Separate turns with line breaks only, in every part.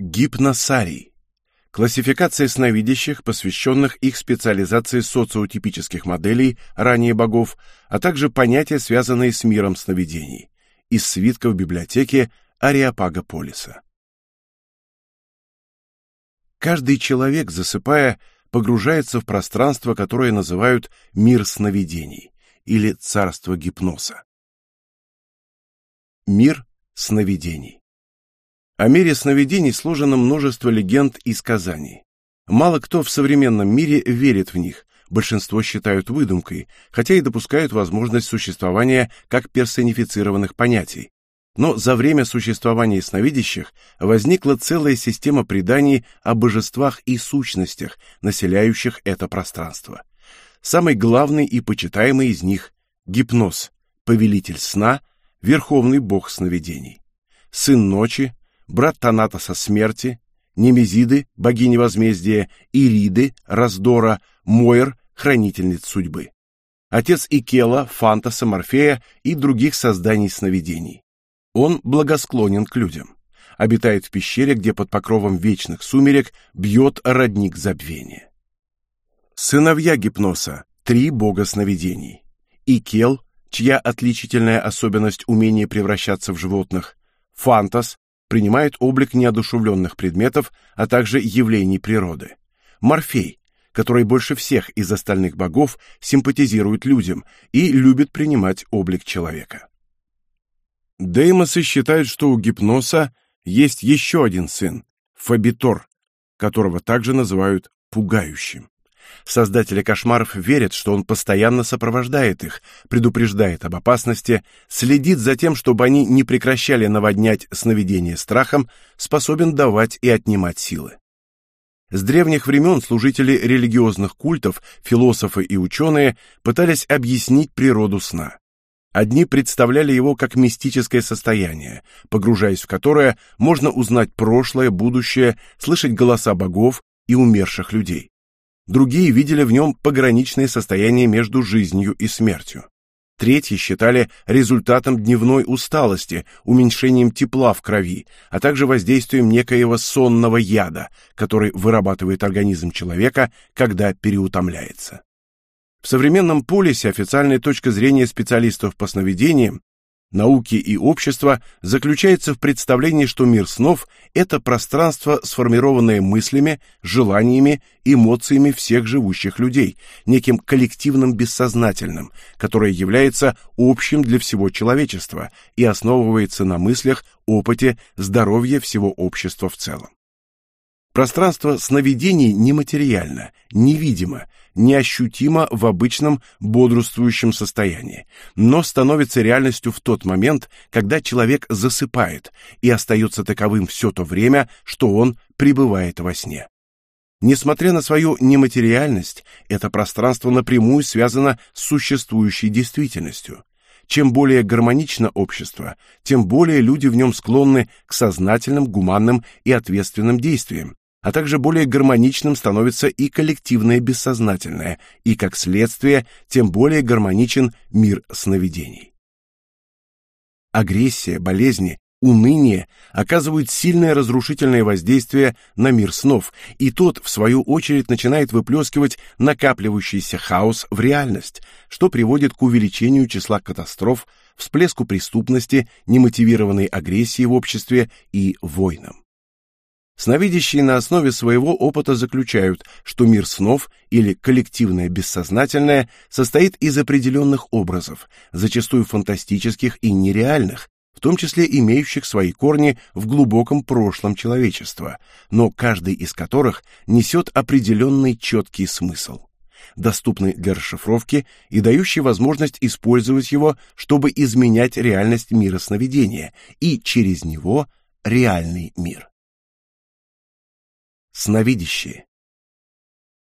Гипносарий. Классификация сновидящих, посвященных их специализации социотипических моделей, ранее богов, а также понятия, связанные с миром сновидений. Из свитков библиотеки Ариапага Полиса. Каждый человек, засыпая, погружается в пространство, которое называют мир сновидений или царство гипноза. Мир сновидений. О мире сновидений сложено множество легенд и сказаний. Мало кто в современном мире верит в них, большинство считают выдумкой, хотя и допускают возможность существования как персонифицированных понятий. Но за время существования сновидящих возникла целая система преданий о божествах и сущностях, населяющих это пространство. Самый главный и почитаемый из них – гипноз, повелитель сна, верховный бог сновидений. Сын ночи, брат Танатоса смерти, Немезиды, богини возмездия, Ириды, раздора, Мойр, хранительниц судьбы. Отец Икела, Фантоса, Морфея и других созданий сновидений. Он благосклонен к людям. Обитает в пещере, где под покровом вечных сумерек бьет родник забвения. Сыновья Гипноса – три бога сновидений. Икел, чья отличительная особенность умение превращаться в животных, Фантас принимает облик неодушевленных предметов, а также явлений природы. Морфей, который больше всех из остальных богов симпатизирует людям и любит принимать облик человека. Деймосы считают, что у Гипноса есть еще один сын, Фабитор, которого также называют пугающим. Создатели кошмаров верят, что он постоянно сопровождает их, предупреждает об опасности, следит за тем, чтобы они не прекращали наводнять сновидения страхом, способен давать и отнимать силы. С древних времен служители религиозных культов, философы и ученые пытались объяснить природу сна. Одни представляли его как мистическое состояние, погружаясь в которое можно узнать прошлое, будущее, слышать голоса богов и умерших людей. Другие видели в нем пограничное состояние между жизнью и смертью. Третьи считали результатом дневной усталости, уменьшением тепла в крови, а также воздействием некоего сонного яда, который вырабатывает организм человека, когда переутомляется. В современном полисе официальная точка зрения специалистов по сновидениям науки и общества заключается в представлении, что мир снов – это пространство, сформированное мыслями, желаниями, эмоциями всех живущих людей, неким коллективным бессознательным, которое является общим для всего человечества и основывается на мыслях, опыте, здоровье всего общества в целом. Пространство сновидений нематериально, невидимо, неощутимо в обычном бодрствующем состоянии, но становится реальностью в тот момент, когда человек засыпает и остается таковым все то время, что он пребывает во сне. Несмотря на свою нематериальность, это пространство напрямую связано с существующей действительностью. Чем более гармонично общество, тем более люди в нем склонны к сознательным, гуманным и ответственным действиям, а также более гармоничным становится и коллективное бессознательное, и, как следствие, тем более гармоничен мир сновидений. Агрессия, болезни, уныние оказывают сильное разрушительное воздействие на мир снов, и тот, в свою очередь, начинает выплескивать накапливающийся хаос в реальность, что приводит к увеличению числа катастроф, всплеску преступности, немотивированной агрессии в обществе и войнам. Сновидящие на основе своего опыта заключают, что мир снов или коллективное бессознательное состоит из определенных образов, зачастую фантастических и нереальных, в том числе имеющих свои корни в глубоком прошлом человечества, но каждый из которых несет определенный четкий смысл, доступный для расшифровки и дающий возможность использовать его, чтобы изменять реальность мира сновидения и через него реальный мир. Сновидящие.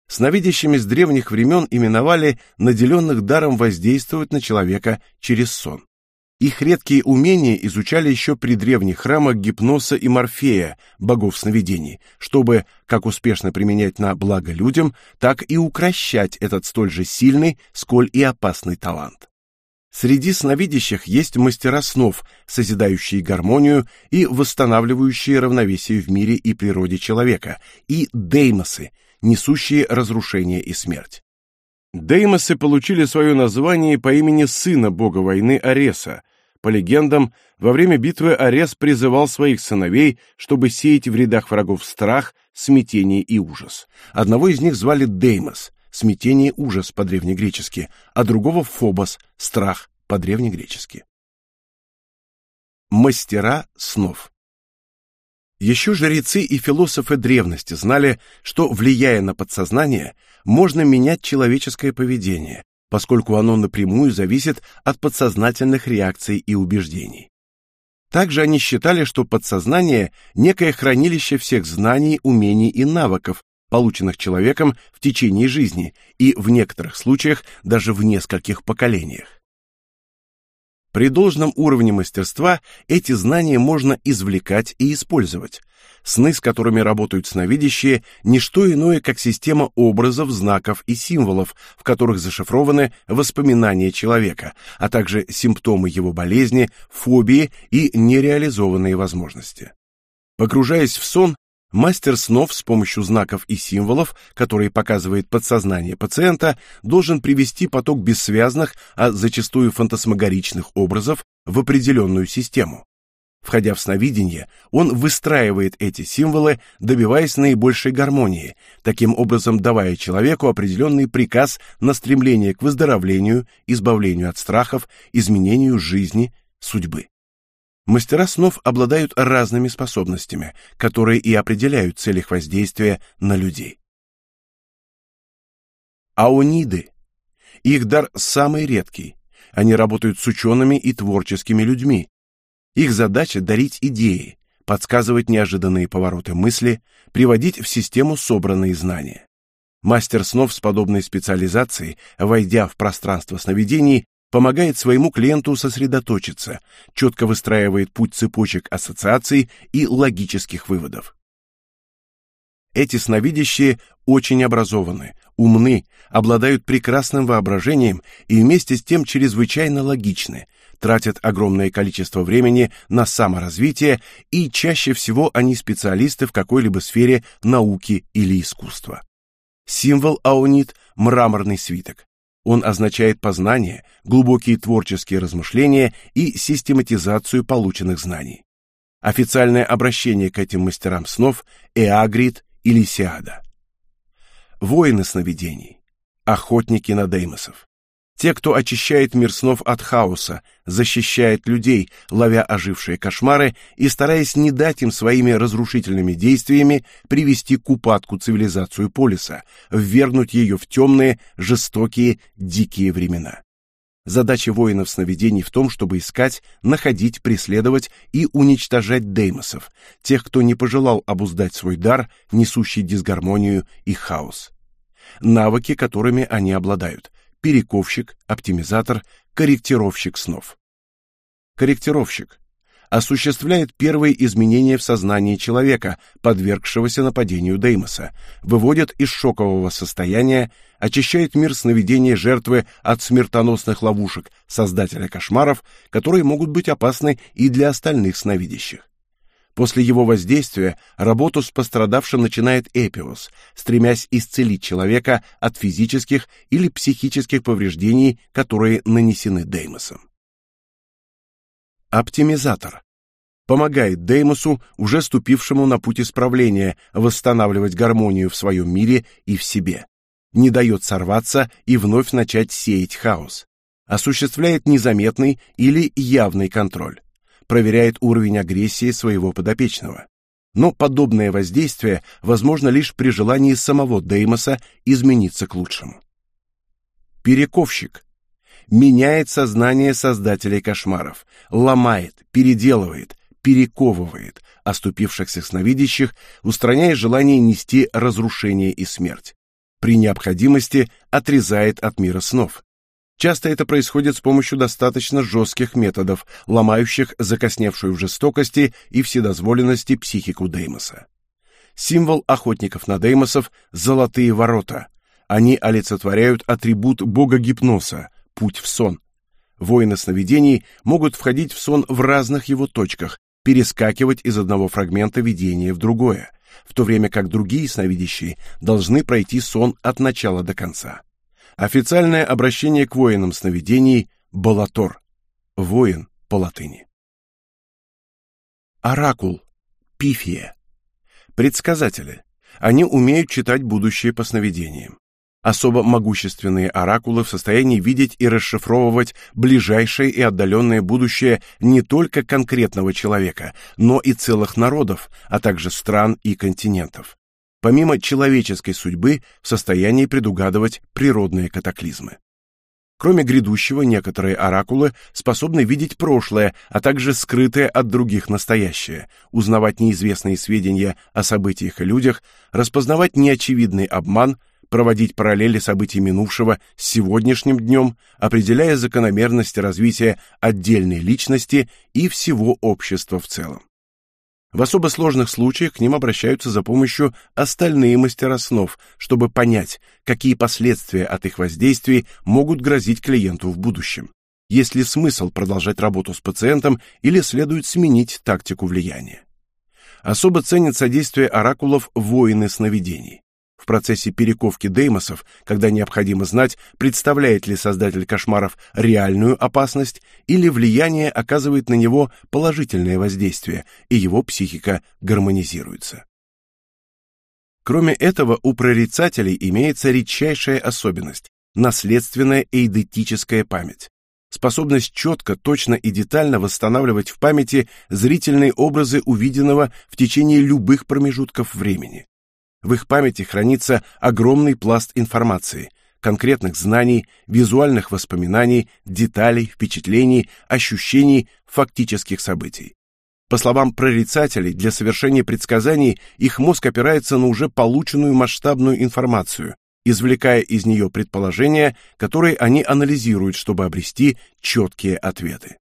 Сновидящими с древних времен именовали наделенных даром воздействовать на человека через сон. Их редкие умения изучали еще при древних храмах Гипноса и Морфея, богов сновидений, чтобы как успешно применять на благо людям, так и укращать этот столь же сильный, сколь и опасный талант. Среди сновидящих есть мастера снов, созидающие гармонию и восстанавливающие равновесие в мире и природе человека, и деймосы, несущие разрушение и смерть. Деймосы получили свое название по имени сына бога войны Ареса. По легендам, во время битвы Арес призывал своих сыновей, чтобы сеять в рядах врагов страх, смятение и ужас. Одного из них звали Деймос, смятение, ужас по-древнегречески, а другого Фобос, страх по-древнегречески. Мастера снов еще жрецы и философы древности знали, что, влияя на подсознание, можно менять человеческое поведение, поскольку оно напрямую зависит от подсознательных реакций и убеждений. Также они считали, что подсознание – некое хранилище всех знаний, умений и навыков, полученных человеком в течение жизни и, в некоторых случаях, даже в нескольких поколениях. При должном уровне мастерства эти знания можно извлекать и использовать. Сны, с которыми работают сновидящие, не что иное, как система образов, знаков и символов, в которых зашифрованы воспоминания человека, а также симптомы его болезни, фобии и нереализованные возможности. Погружаясь в сон, Мастер снов с помощью знаков и символов, которые показывает подсознание пациента, должен привести поток бессвязных, а зачастую фантасмагоричных образов в определенную систему. Входя в сновидение, он выстраивает эти символы, добиваясь наибольшей гармонии, таким образом давая человеку определенный приказ на стремление к выздоровлению, избавлению от страхов, изменению жизни, судьбы. Мастера снов обладают разными способностями, которые и определяют цель их воздействия на людей. Аониды. Их дар самый редкий. Они работают с учеными и творческими людьми. Их задача дарить идеи, подсказывать неожиданные повороты мысли, приводить в систему собранные знания. Мастер снов с подобной специализацией, войдя в пространство сновидений, помогает своему клиенту сосредоточиться, четко выстраивает путь цепочек ассоциаций и логических выводов. Эти сновидящие очень образованы, умны, обладают прекрасным воображением и вместе с тем чрезвычайно логичны, тратят огромное количество времени на саморазвитие и чаще всего они специалисты в какой-либо сфере науки или искусства. Символ аунит – мраморный свиток. Он означает познание, глубокие творческие размышления и систематизацию полученных знаний. Официальное обращение к этим мастерам снов – Эагрид или Сиада. Воины сновидений, охотники на деймосов. Те, кто очищает мир снов от хаоса, защищает людей, ловя ожившие кошмары и стараясь не дать им своими разрушительными действиями привести к упадку цивилизацию полиса, ввергнуть ее в темные, жестокие, дикие времена. Задача воинов сновидений в том, чтобы искать, находить, преследовать и уничтожать деймосов, тех, кто не пожелал обуздать свой дар, несущий дисгармонию и хаос. Навыки, которыми они обладают, перековщик, оптимизатор, корректировщик снов. Корректировщик осуществляет первые изменения в сознании человека, подвергшегося нападению Деймоса, выводит из шокового состояния, очищает мир сновидения жертвы от смертоносных ловушек создателя кошмаров, которые могут быть опасны и для остальных сновидящих. После его воздействия работу с пострадавшим начинает Эпиос, стремясь исцелить человека от физических или психических повреждений, которые нанесены Деймосом. Оптимизатор помогает Деймосу, уже ступившему на путь исправления, восстанавливать гармонию в своем мире и в себе. Не дает сорваться и вновь начать сеять хаос. Осуществляет незаметный или явный контроль проверяет уровень агрессии своего подопечного. Но подобное воздействие возможно лишь при желании самого Деймоса измениться к лучшему. Перековщик меняет сознание создателей кошмаров, ломает, переделывает, перековывает оступившихся сновидящих, устраняя желание нести разрушение и смерть. При необходимости отрезает от мира снов, Часто это происходит с помощью достаточно жестких методов, ломающих закосневшую в жестокости и вседозволенности психику Деймоса. Символ охотников на Деймосов – золотые ворота. Они олицетворяют атрибут бога гипноза – путь в сон. Воины сновидений могут входить в сон в разных его точках, перескакивать из одного фрагмента видения в другое, в то время как другие сновидящие должны пройти сон от начала до конца. Официальное обращение к воинам сновидений – Балатор. Воин по латыни. Оракул. Пифия. Предсказатели. Они умеют читать будущее по сновидениям. Особо могущественные оракулы в состоянии видеть и расшифровывать ближайшее и отдаленное будущее не только конкретного человека, но и целых народов, а также стран и континентов. Помимо человеческой судьбы, в состоянии предугадывать природные катаклизмы. Кроме грядущего, некоторые оракулы способны видеть прошлое, а также скрытое от других настоящее, узнавать неизвестные сведения о событиях и людях, распознавать неочевидный обман, проводить параллели событий минувшего с сегодняшним днем, определяя закономерности развития отдельной личности и всего общества в целом. В особо сложных случаях к ним обращаются за помощью остальные мастера снов, чтобы понять, какие последствия от их воздействий могут грозить клиенту в будущем. Есть ли смысл продолжать работу с пациентом или следует сменить тактику влияния. Особо ценят содействие оракулов воины сновидений процессе перековки деймосов, когда необходимо знать, представляет ли создатель кошмаров реальную опасность или влияние оказывает на него положительное воздействие, и его психика гармонизируется. Кроме этого, у прорицателей имеется редчайшая особенность наследственная эйдетическая память. Способность четко, точно и детально восстанавливать в памяти зрительные образы увиденного в течение любых промежутков времени. В их памяти хранится огромный пласт информации, конкретных знаний, визуальных воспоминаний, деталей, впечатлений, ощущений, фактических событий. По словам прорицателей, для совершения предсказаний их мозг опирается на уже полученную масштабную информацию, извлекая из нее предположения, которые они анализируют, чтобы обрести четкие ответы.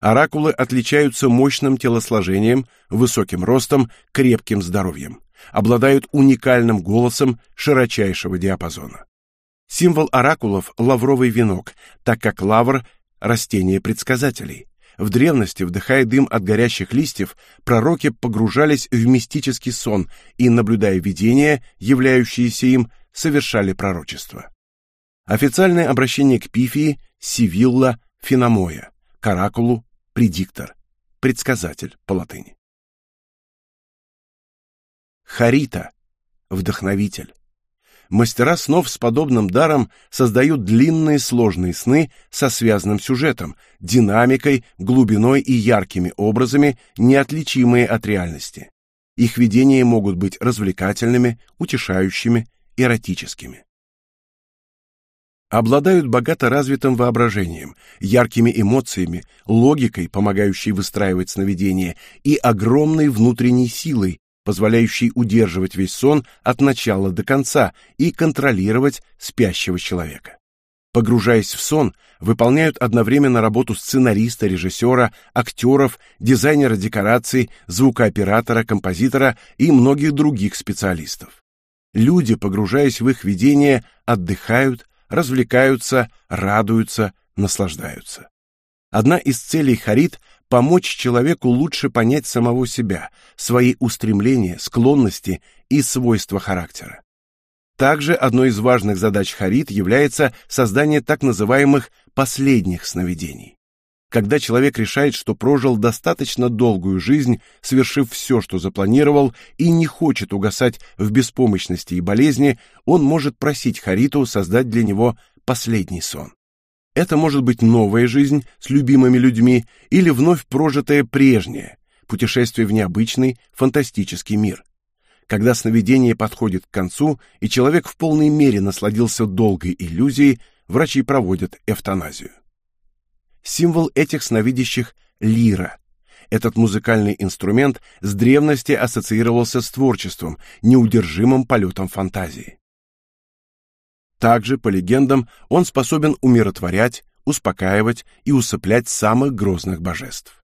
Оракулы отличаются мощным телосложением, высоким ростом, крепким здоровьем обладают уникальным голосом широчайшего диапазона. Символ оракулов – лавровый венок, так как лавр – растение предсказателей. В древности, вдыхая дым от горящих листьев, пророки погружались в мистический сон и, наблюдая видения, являющиеся им, совершали пророчество. Официальное обращение к Пифии – Сивилла Финомоя, оракулу – предиктор, предсказатель по латыни. Харита – вдохновитель. Мастера снов с подобным даром создают длинные сложные сны со связанным сюжетом, динамикой, глубиной и яркими образами, неотличимые от реальности. Их видения могут быть развлекательными, утешающими, эротическими. Обладают богато развитым воображением, яркими эмоциями, логикой, помогающей выстраивать сновидения, и огромной внутренней силой, позволяющий удерживать весь сон от начала до конца и контролировать спящего человека. Погружаясь в сон, выполняют одновременно работу сценариста, режиссера, актеров, дизайнера декораций, звукооператора, композитора и многих других специалистов. Люди, погружаясь в их видение, отдыхают, развлекаются, радуются, наслаждаются. Одна из целей Харит помочь человеку лучше понять самого себя, свои устремления, склонности и свойства характера. Также одной из важных задач Харит является создание так называемых последних сновидений. Когда человек решает, что прожил достаточно долгую жизнь, совершив все, что запланировал, и не хочет угасать в беспомощности и болезни, он может просить Хариту создать для него последний сон. Это может быть новая жизнь с любимыми людьми или вновь прожитая прежняя, путешествие в необычный, фантастический мир. Когда сновидение подходит к концу, и человек в полной мере насладился долгой иллюзией, врачи проводят эвтаназию. Символ этих сновидящих — лира. Этот музыкальный инструмент с древности ассоциировался с творчеством, неудержимым полетом фантазии. Также, по легендам, он способен умиротворять, успокаивать и усыплять самых грозных божеств.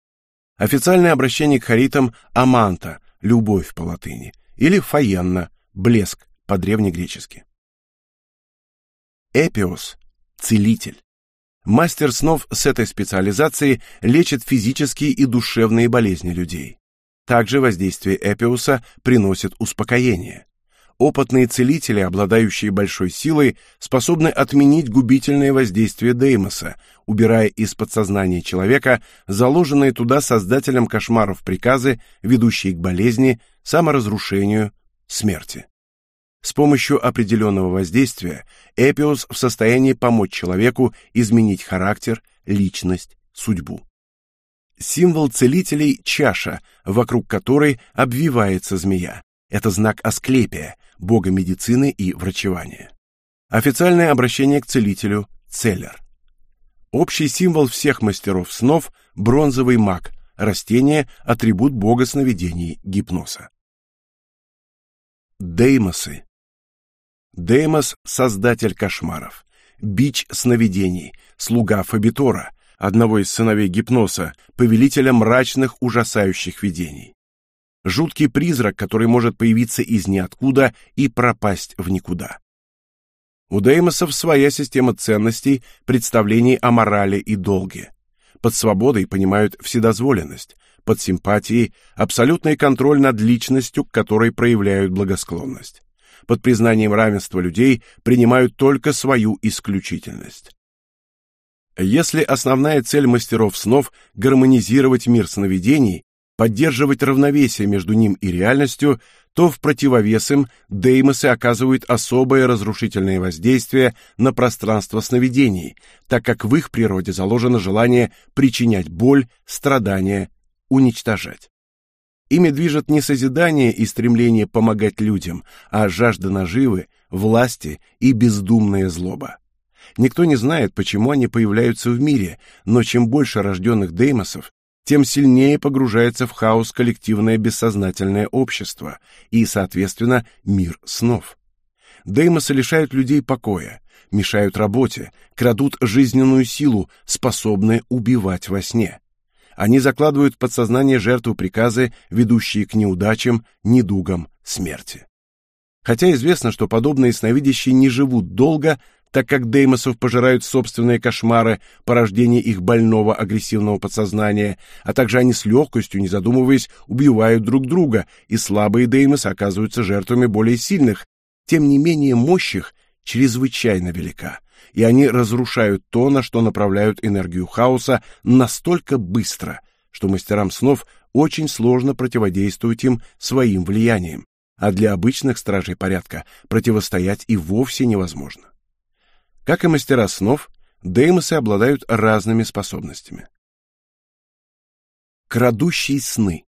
Официальное обращение к харитам аманта, любовь по латыни, или фаенна, блеск по древнегречески. Эпиос, целитель. Мастер снов с этой специализацией лечит физические и душевные болезни людей. Также воздействие Эпиуса приносит успокоение. Опытные целители, обладающие большой силой, способны отменить губительное воздействие Деймоса, убирая из подсознания человека заложенные туда создателем кошмаров приказы, ведущие к болезни, саморазрушению, смерти. С помощью определенного воздействия Эпиус в состоянии помочь человеку изменить характер, личность, судьбу. Символ целителей – чаша, вокруг которой обвивается змея. Это знак Асклепия, бога медицины и врачевания. Официальное обращение к целителю – целлер. Общий символ всех мастеров снов – бронзовый маг, растение – атрибут бога сновидений гипноза. Деймосы. Деймос – создатель кошмаров, бич сновидений, слуга Фабитора, одного из сыновей Гипноса, повелителя мрачных ужасающих видений. Жуткий призрак, который может появиться из ниоткуда и пропасть в никуда. У Деймосов своя система ценностей, представлений о морали и долге. Под свободой понимают вседозволенность, под симпатией абсолютный контроль над личностью, к которой проявляют благосклонность. Под признанием равенства людей принимают только свою исключительность. Если основная цель мастеров снов гармонизировать мир сновидений, поддерживать равновесие между ним и реальностью, то в противовес им деймосы оказывают особое разрушительное воздействие на пространство сновидений, так как в их природе заложено желание причинять боль, страдания, уничтожать. Ими движет не созидание и стремление помогать людям, а жажда наживы, власти и бездумная злоба. Никто не знает, почему они появляются в мире, но чем больше рожденных деймосов, тем сильнее погружается в хаос коллективное бессознательное общество и, соответственно, мир снов. Деймосы лишают людей покоя, мешают работе, крадут жизненную силу, способны убивать во сне. Они закладывают в подсознание жертву приказы, ведущие к неудачам, недугам, смерти. Хотя известно, что подобные сновидящие не живут долго, так как деймосов пожирают собственные кошмары, порождение их больного агрессивного подсознания, а также они с легкостью, не задумываясь, убивают друг друга, и слабые деймосы оказываются жертвами более сильных. Тем не менее, мощь их чрезвычайно велика, и они разрушают то, на что направляют энергию хаоса настолько быстро, что мастерам снов очень сложно противодействовать им своим влиянием, а для обычных стражей порядка противостоять и вовсе невозможно. Как и мастера снов, деймосы обладают разными способностями. Крадущий сны.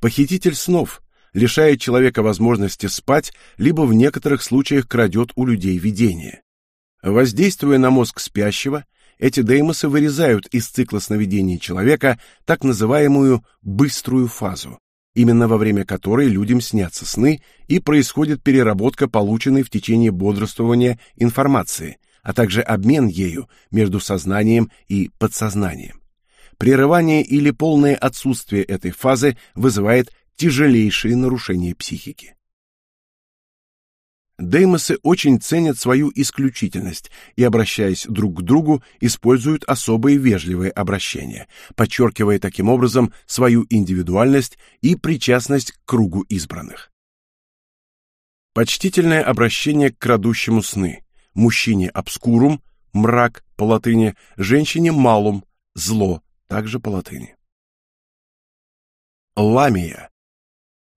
Похититель снов лишает человека возможности спать, либо в некоторых случаях крадет у людей видение. Воздействуя на мозг спящего, эти деймосы вырезают из цикла сновидений человека так называемую быструю фазу, именно во время которой людям снятся сны и происходит переработка полученной в течение бодрствования информации, а также обмен ею между сознанием и подсознанием. Прерывание или полное отсутствие этой фазы вызывает тяжелейшие нарушения психики. Деймосы очень ценят свою исключительность и, обращаясь друг к другу, используют особые вежливые обращения, подчеркивая таким образом свою индивидуальность и причастность к кругу избранных. Почтительное обращение к крадущему сны. Мужчине обскурум, мрак по латыни, женщине малум, зло, также по латыни. Ламия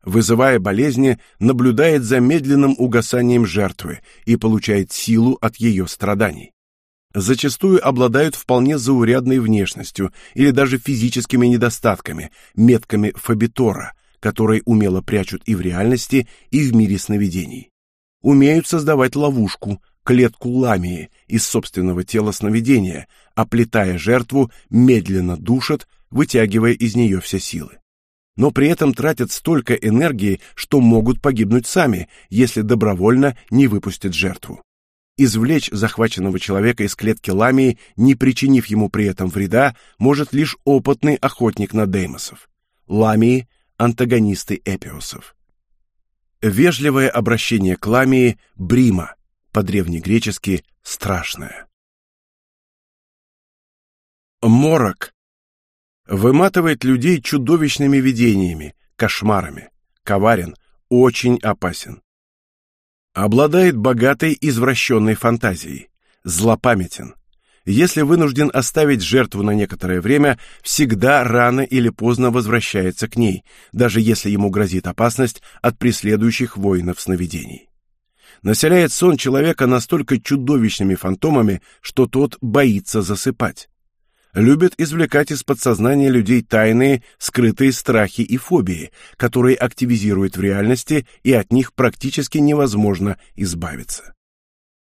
вызывая болезни, наблюдает за медленным угасанием жертвы и получает силу от ее страданий. Зачастую обладают вполне заурядной внешностью или даже физическими недостатками, метками Фабитора, которые умело прячут и в реальности, и в мире сновидений. Умеют создавать ловушку, клетку ламии из собственного тела сновидения, оплетая жертву, медленно душат, вытягивая из нее все силы но при этом тратят столько энергии, что могут погибнуть сами, если добровольно не выпустят жертву. Извлечь захваченного человека из клетки ламии, не причинив ему при этом вреда, может лишь опытный охотник на деймосов. Ламии – антагонисты эпиосов. Вежливое обращение к ламии – брима, по-древнегречески «страшное». Морок выматывает людей чудовищными видениями, кошмарами, коварен, очень опасен. Обладает богатой извращенной фантазией, злопамятен. Если вынужден оставить жертву на некоторое время, всегда рано или поздно возвращается к ней, даже если ему грозит опасность от преследующих воинов сновидений. Населяет сон человека настолько чудовищными фантомами, что тот боится засыпать любят извлекать из подсознания людей тайные, скрытые страхи и фобии, которые активизируют в реальности, и от них практически невозможно избавиться.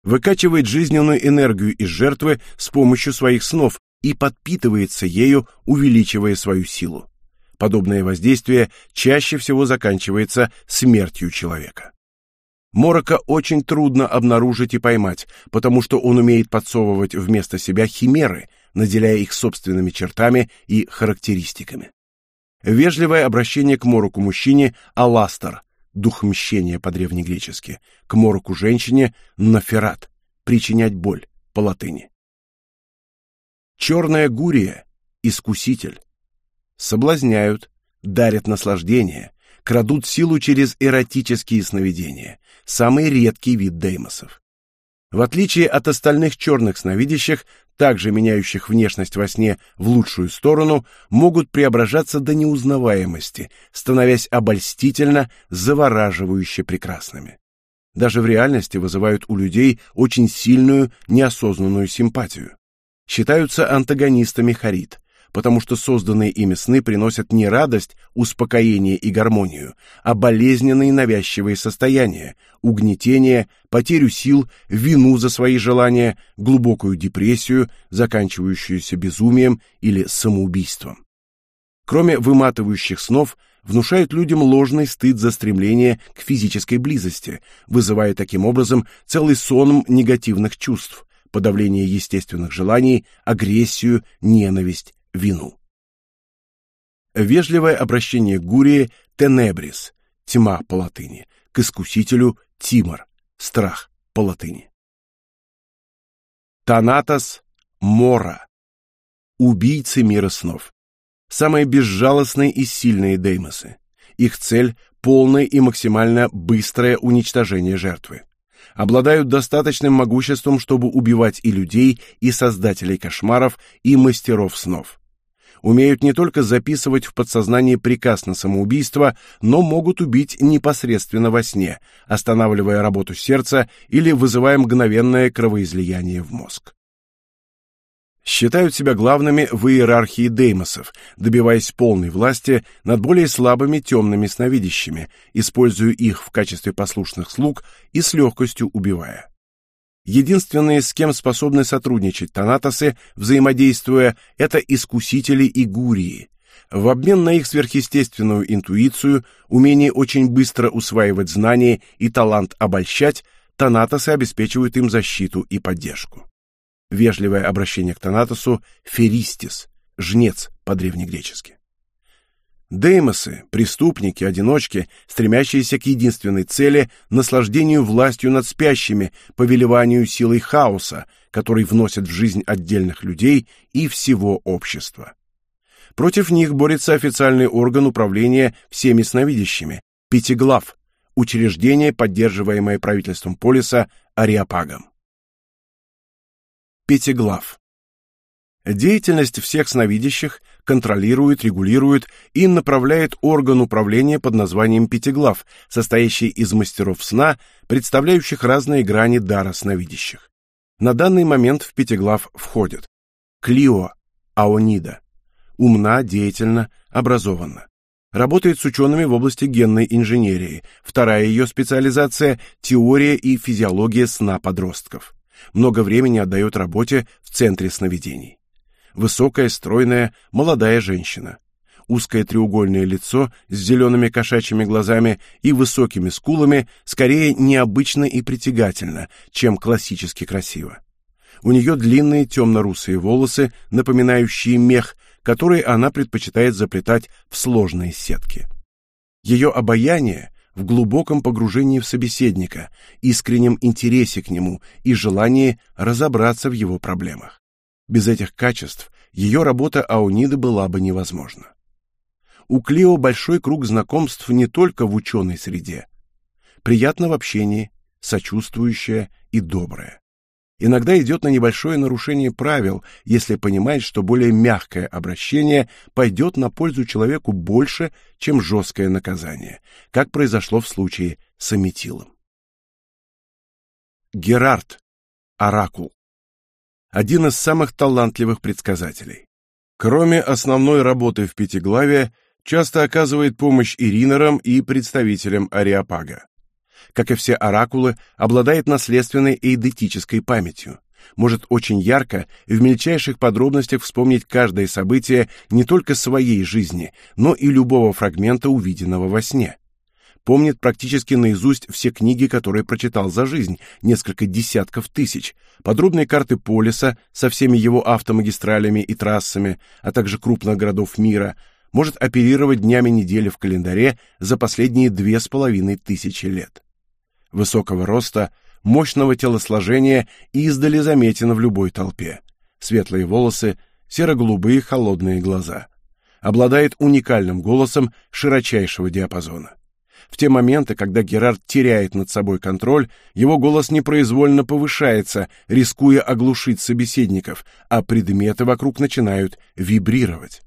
Выкачивает жизненную энергию из жертвы с помощью своих снов и подпитывается ею, увеличивая свою силу. Подобное воздействие чаще всего заканчивается смертью человека. Морока очень трудно обнаружить и поймать, потому что он умеет подсовывать вместо себя химеры, наделяя их собственными чертами и характеристиками. Вежливое обращение к мороку мужчине аластер, дух мщения по-древнегречески, к мороку женщине наферат, причинять боль по латыни. Черная гурия, искуситель. Соблазняют, дарят наслаждение, крадут силу через эротические сновидения, самый редкий вид деймосов. В отличие от остальных черных сновидящих, также меняющих внешность во сне в лучшую сторону, могут преображаться до неузнаваемости, становясь обольстительно, завораживающе прекрасными. Даже в реальности вызывают у людей очень сильную неосознанную симпатию. Считаются антагонистами Харит, потому что созданные ими сны приносят не радость, успокоение и гармонию, а болезненные навязчивые состояния, угнетение, потерю сил, вину за свои желания, глубокую депрессию, заканчивающуюся безумием или самоубийством. Кроме выматывающих снов, внушают людям ложный стыд за стремление к физической близости, вызывая таким образом целый сон негативных чувств, подавление естественных желаний, агрессию, ненависть, вину. Вежливое обращение к Гурии тенебрис, тьма по латыни, к искусителю тимор, страх по латыни. Танатос мора, убийцы мира снов. Самые безжалостные и сильные деймосы. Их цель полное и максимально быстрое уничтожение жертвы. Обладают достаточным могуществом, чтобы убивать и людей, и создателей кошмаров, и мастеров снов умеют не только записывать в подсознании приказ на самоубийство, но могут убить непосредственно во сне, останавливая работу сердца или вызывая мгновенное кровоизлияние в мозг. Считают себя главными в иерархии деймосов, добиваясь полной власти над более слабыми темными сновидящими, используя их в качестве послушных слуг и с легкостью убивая. Единственные, с кем способны сотрудничать Танатосы, взаимодействуя, это искусители и гурии. В обмен на их сверхъестественную интуицию, умение очень быстро усваивать знания и талант обольщать, Танатосы обеспечивают им защиту и поддержку. Вежливое обращение к Танатосу – феристис, жнец по-древнегречески. Деймосы, преступники, одиночки, стремящиеся к единственной цели наслаждению властью над спящими, повелеванию силой хаоса, который вносят в жизнь отдельных людей и всего общества. Против них борется официальный орган управления всеми сновидящими Пятиглав, учреждение, поддерживаемое правительством полиса Ариапагом. Пятиглав Деятельность всех сновидящих контролирует, регулирует и направляет орган управления под названием Пятиглав, состоящий из мастеров сна, представляющих разные грани дара сновидящих. На данный момент в Пятиглав входят Клио, Аонида, умна, деятельна, образованна. Работает с учеными в области генной инженерии. Вторая ее специализация – теория и физиология сна подростков. Много времени отдает работе в центре сновидений высокая, стройная, молодая женщина. Узкое треугольное лицо с зелеными кошачьими глазами и высокими скулами скорее необычно и притягательно, чем классически красиво. У нее длинные темно-русые волосы, напоминающие мех, которые она предпочитает заплетать в сложные сетки. Ее обаяние в глубоком погружении в собеседника, искреннем интересе к нему и желании разобраться в его проблемах. Без этих качеств ее работа Ауниды была бы невозможна. У Клео большой круг знакомств не только в ученой среде. Приятно в общении, сочувствующая и добрая. Иногда идет на небольшое нарушение правил, если понимает, что более мягкое обращение пойдет на пользу человеку больше, чем жесткое наказание, как произошло в случае с Аметилом. Герард, оракул. Один из самых талантливых предсказателей. Кроме основной работы в Пятиглаве, часто оказывает помощь Иринерам и представителям Ариапага как и все оракулы, обладает наследственной эйдетической памятью. Может очень ярко и в мельчайших подробностях вспомнить каждое событие не только своей жизни, но и любого фрагмента увиденного во сне. Помнит практически наизусть все книги, которые прочитал за жизнь, несколько десятков тысяч, подробные карты полиса со всеми его автомагистралями и трассами, а также крупных городов мира, может оперировать днями недели в календаре за последние две с половиной тысячи лет высокого роста, мощного телосложения и издали заметен в любой толпе. Светлые волосы, серо-голубые холодные глаза. Обладает уникальным голосом широчайшего диапазона. В те моменты, когда Герард теряет над собой контроль, его голос непроизвольно повышается, рискуя оглушить собеседников, а предметы вокруг начинают вибрировать.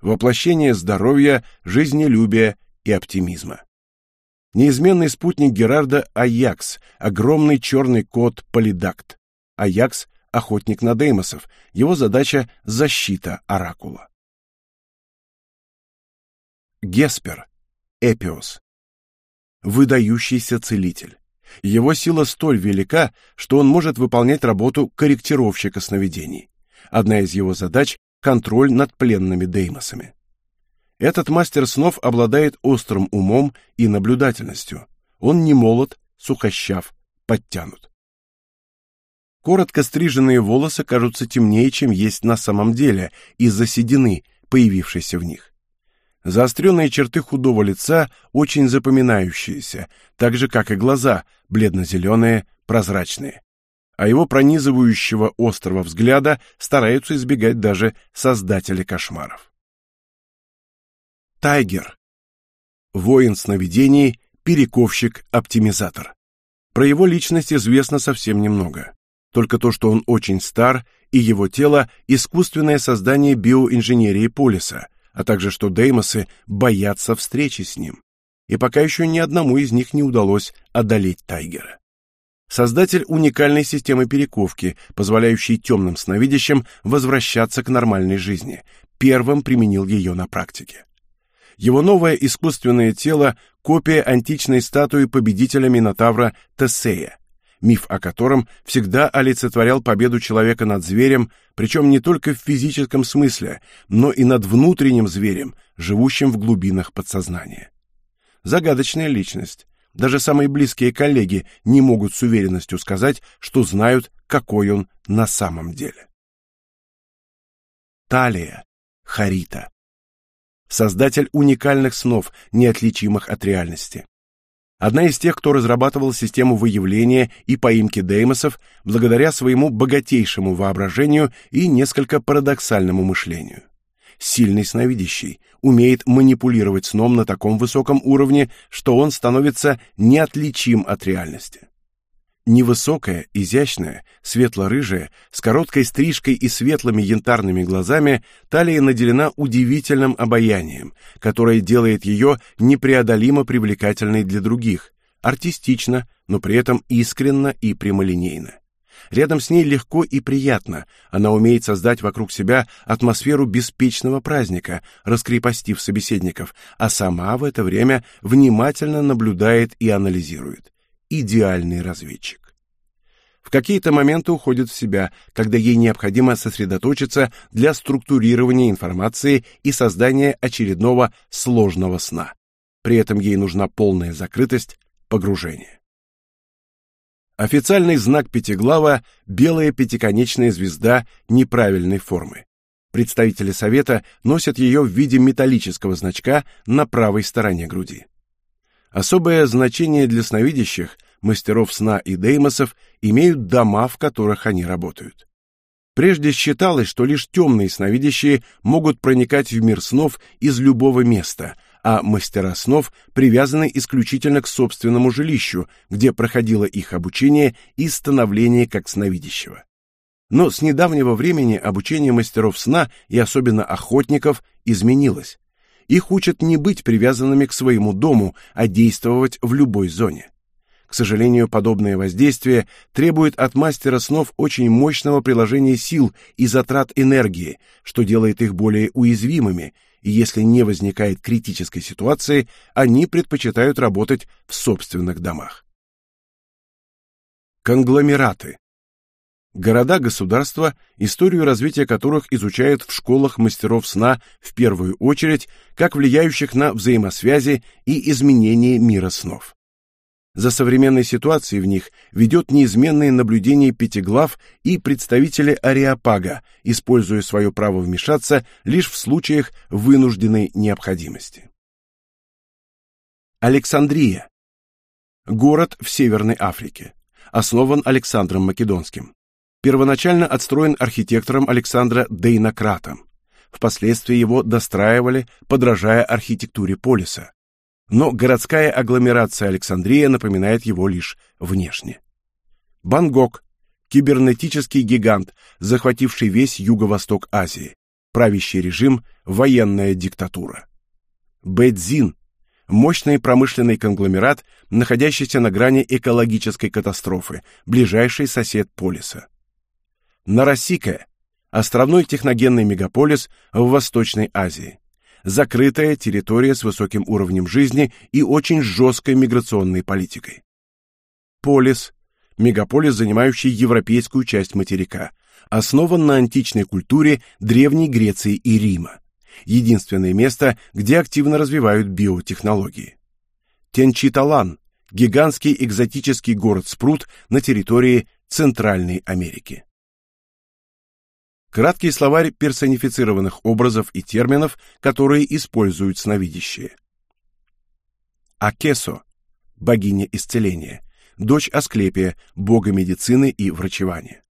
Воплощение здоровья, жизнелюбия и оптимизма. Неизменный спутник Герарда — Аякс, огромный черный кот Полидакт. Аякс — охотник на деймосов, его задача — защита Оракула. Геспер, Эпиос. Выдающийся целитель. Его сила столь велика, что он может выполнять работу корректировщика сновидений. Одна из его задач — контроль над пленными деймосами. Этот мастер снов обладает острым умом и наблюдательностью. Он не молод, сухощав, подтянут. Коротко стриженные волосы кажутся темнее, чем есть на самом деле, из-за седины, появившейся в них. Заостренные черты худого лица очень запоминающиеся, так же, как и глаза, бледно-зеленые, прозрачные. А его пронизывающего острого взгляда стараются избегать даже создатели кошмаров. Тайгер. Воин сновидений, перековщик, оптимизатор. Про его личность известно совсем немного. Только то, что он очень стар, и его тело – искусственное создание биоинженерии Полиса, а также что деймосы боятся встречи с ним. И пока еще ни одному из них не удалось одолеть Тайгера. Создатель уникальной системы перековки, позволяющей темным сновидящим возвращаться к нормальной жизни, первым применил ее на практике. Его новое искусственное тело – копия античной статуи победителя Минотавра Тесея, миф о котором всегда олицетворял победу человека над зверем, причем не только в физическом смысле, но и над внутренним зверем, живущим в глубинах подсознания. Загадочная личность. Даже самые близкие коллеги не могут с уверенностью сказать, что знают, какой он на самом деле. Талия, Харита создатель уникальных снов, неотличимых от реальности. Одна из тех, кто разрабатывал систему выявления и поимки деймосов благодаря своему богатейшему воображению и несколько парадоксальному мышлению. Сильный сновидящий умеет манипулировать сном на таком высоком уровне, что он становится неотличим от реальности. Невысокая, изящная, светло-рыжая, с короткой стрижкой и светлыми янтарными глазами, талия наделена удивительным обаянием, которое делает ее непреодолимо привлекательной для других, артистично, но при этом искренно и прямолинейно. Рядом с ней легко и приятно, она умеет создать вокруг себя атмосферу беспечного праздника, раскрепостив собеседников, а сама в это время внимательно наблюдает и анализирует идеальный разведчик. В какие-то моменты уходит в себя, когда ей необходимо сосредоточиться для структурирования информации и создания очередного сложного сна. При этом ей нужна полная закрытость, погружение. Официальный знак пятиглава – белая пятиконечная звезда неправильной формы. Представители совета носят ее в виде металлического значка на правой стороне груди. Особое значение для сновидящих, мастеров сна и деймосов имеют дома, в которых они работают. Прежде считалось, что лишь темные сновидящие могут проникать в мир снов из любого места, а мастера снов привязаны исключительно к собственному жилищу, где проходило их обучение и становление как сновидящего. Но с недавнего времени обучение мастеров сна и особенно охотников изменилось. Их учат не быть привязанными к своему дому, а действовать в любой зоне. К сожалению, подобное воздействие требует от мастера снов очень мощного приложения сил и затрат энергии, что делает их более уязвимыми, и если не возникает критической ситуации, они предпочитают работать в собственных домах. Конгломераты. Города-государства, историю развития которых изучают в школах мастеров сна в первую очередь, как влияющих на взаимосвязи и изменение мира снов. За современной ситуацией в них ведет неизменные наблюдения пятиглав и представители Ариапага, используя свое право вмешаться лишь в случаях вынужденной необходимости. Александрия. Город в Северной Африке. Основан Александром Македонским. Первоначально отстроен архитектором Александра Дейнократом. Впоследствии его достраивали, подражая архитектуре полиса но городская агломерация Александрия напоминает его лишь внешне. Бангкок кибернетический гигант, захвативший весь юго-восток Азии. Правящий режим военная диктатура. Бэцзин мощный промышленный конгломерат, находящийся на грани экологической катастрофы, ближайший сосед полиса. Нарасика островной техногенный мегаполис в Восточной Азии закрытая территория с высоким уровнем жизни и очень жесткой миграционной политикой. Полис мегаполис, занимающий европейскую часть материка, основан на античной культуре Древней Греции и Рима. Единственное место, где активно развивают биотехнологии. Тенчиталан гигантский экзотический город-спрут на территории Центральной Америки. Краткий словарь персонифицированных образов и терминов, которые используют сновидящие. Акесо богиня исцеления, дочь Асклепия, бога медицины и врачевания.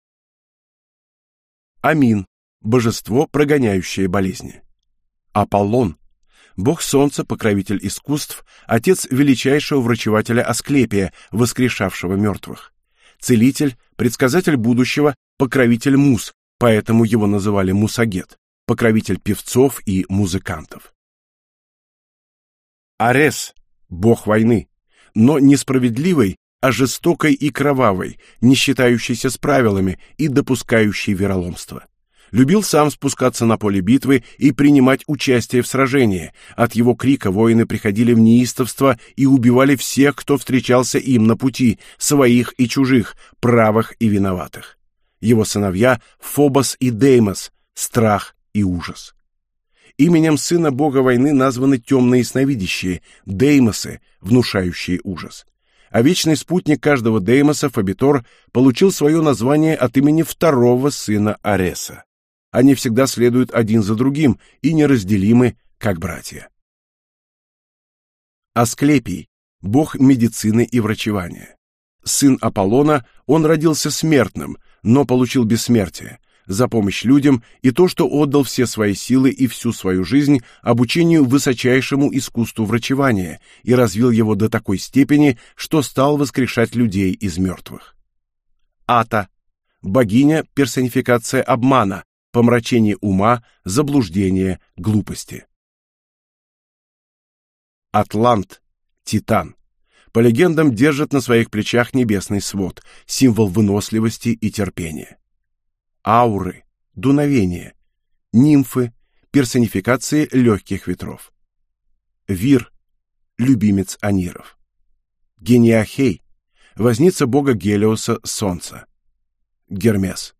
Амин божество, прогоняющее болезни. Аполлон бог солнца, покровитель искусств, отец величайшего врачевателя Асклепия, воскрешавшего мертвых. Целитель, предсказатель будущего, покровитель мус, поэтому его называли Мусагет, покровитель певцов и музыкантов. Арес бог войны, но несправедливый, а жестокой и кровавой, не считающийся с правилами и допускающий вероломство. Любил сам спускаться на поле битвы и принимать участие в сражении. От его крика воины приходили в неистовство и убивали всех, кто встречался им на пути, своих и чужих, правых и виноватых его сыновья Фобос и Деймос, страх и ужас. Именем сына бога войны названы темные сновидящие, Деймосы, внушающие ужас. А вечный спутник каждого Деймоса, Фабитор, получил свое название от имени второго сына Ареса. Они всегда следуют один за другим и неразделимы, как братья. Асклепий, бог медицины и врачевания. Сын Аполлона, он родился смертным, но получил бессмертие за помощь людям и то, что отдал все свои силы и всю свою жизнь обучению высочайшему искусству врачевания и развил его до такой степени, что стал воскрешать людей из мертвых. Ата богиня персонификация обмана, помрачение ума, заблуждение, глупости. Атлант Титан по легендам, держит на своих плечах небесный свод, символ выносливости и терпения. Ауры, дуновение, нимфы, персонификации легких ветров. Вир, любимец Аниров. Гениахей, возница бога Гелиоса Солнца. Гермес,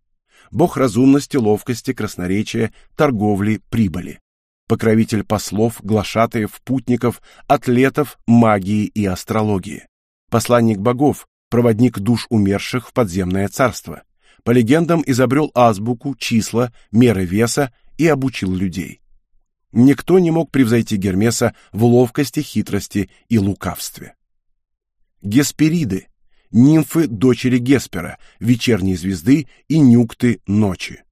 бог разумности, ловкости, красноречия, торговли, прибыли покровитель послов, глашатаев, путников, атлетов, магии и астрологии. Посланник богов, проводник душ умерших в подземное царство. По легендам изобрел азбуку, числа, меры веса и обучил людей. Никто не мог превзойти Гермеса в ловкости, хитрости и лукавстве. Геспериды нимфы дочери Геспера, вечерней звезды и нюкты ночи.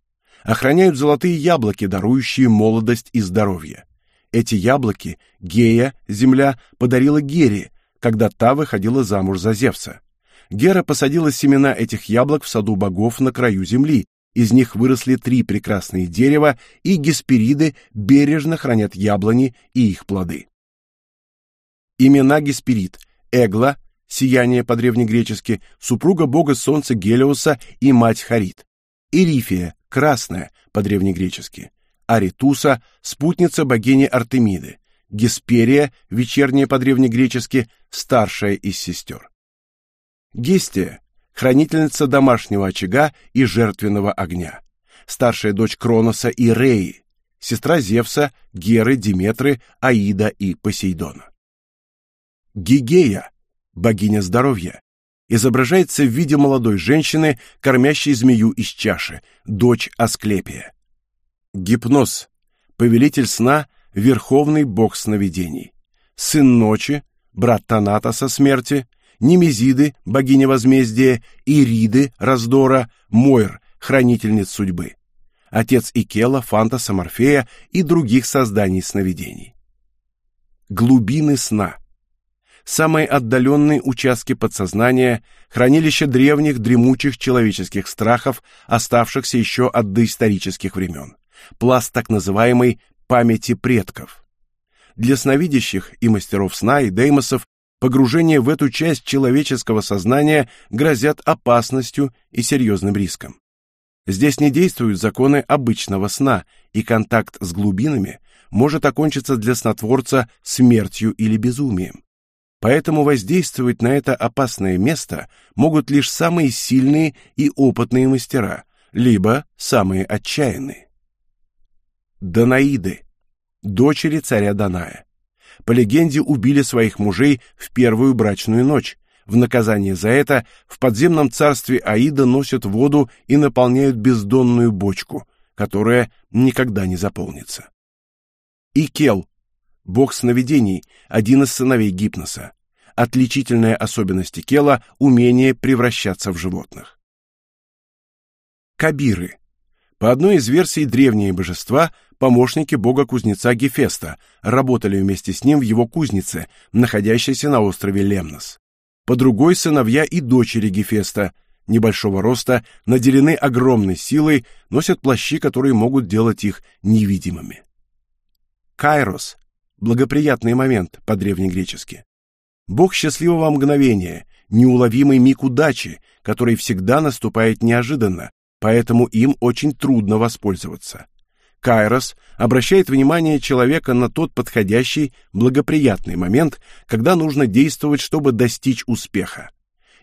Охраняют золотые яблоки, дарующие молодость и здоровье. Эти яблоки Гея, земля, подарила Гере, когда та выходила замуж за Зевса. Гера посадила семена этих яблок в саду богов на краю земли. Из них выросли три прекрасные дерева, и геспериды бережно хранят яблони и их плоды. Имена Гесперид: Эгла, сияние по-древнегречески, супруга бога солнца Гелиоса и мать Харит. Ирифия, красная, по-древнегречески. Аритуса, спутница богини Артемиды. Гесперия, вечерняя по-древнегречески, старшая из сестер. Гестия, хранительница домашнего очага и жертвенного огня. Старшая дочь Кроноса и Реи, сестра Зевса, Геры, Диметры, Аида и Посейдона. Гигея, богиня здоровья, изображается в виде молодой женщины, кормящей змею из чаши, дочь Асклепия. Гипноз, повелитель сна, верховный бог сновидений. Сын ночи, брат Танатоса смерти, Немезиды, богиня возмездия, Ириды, раздора, Мойр, хранительниц судьбы. Отец Икела, Фантаса, Морфея и других созданий сновидений. Глубины сна самые отдаленные участки подсознания, хранилище древних дремучих человеческих страхов, оставшихся еще от доисторических времен, пласт так называемой памяти предков. Для сновидящих и мастеров сна и деймосов погружение в эту часть человеческого сознания грозят опасностью и серьезным риском. Здесь не действуют законы обычного сна, и контакт с глубинами может окончиться для снотворца смертью или безумием. Поэтому воздействовать на это опасное место могут лишь самые сильные и опытные мастера, либо самые отчаянные. Данаиды, дочери царя Даная. По легенде, убили своих мужей в первую брачную ночь. В наказание за это в подземном царстве Аида носят воду и наполняют бездонную бочку, которая никогда не заполнится. Икел, бог сновидений, один из сыновей Гипноса. Отличительная особенность Икела – умение превращаться в животных. Кабиры. По одной из версий древние божества – помощники бога-кузнеца Гефеста, работали вместе с ним в его кузнице, находящейся на острове Лемнос. По другой – сыновья и дочери Гефеста, небольшого роста, наделены огромной силой, носят плащи, которые могут делать их невидимыми. Кайрос – благоприятный момент по-древнегречески. Бог счастливого мгновения, неуловимый миг удачи, который всегда наступает неожиданно, поэтому им очень трудно воспользоваться. Кайрос обращает внимание человека на тот подходящий, благоприятный момент, когда нужно действовать, чтобы достичь успеха.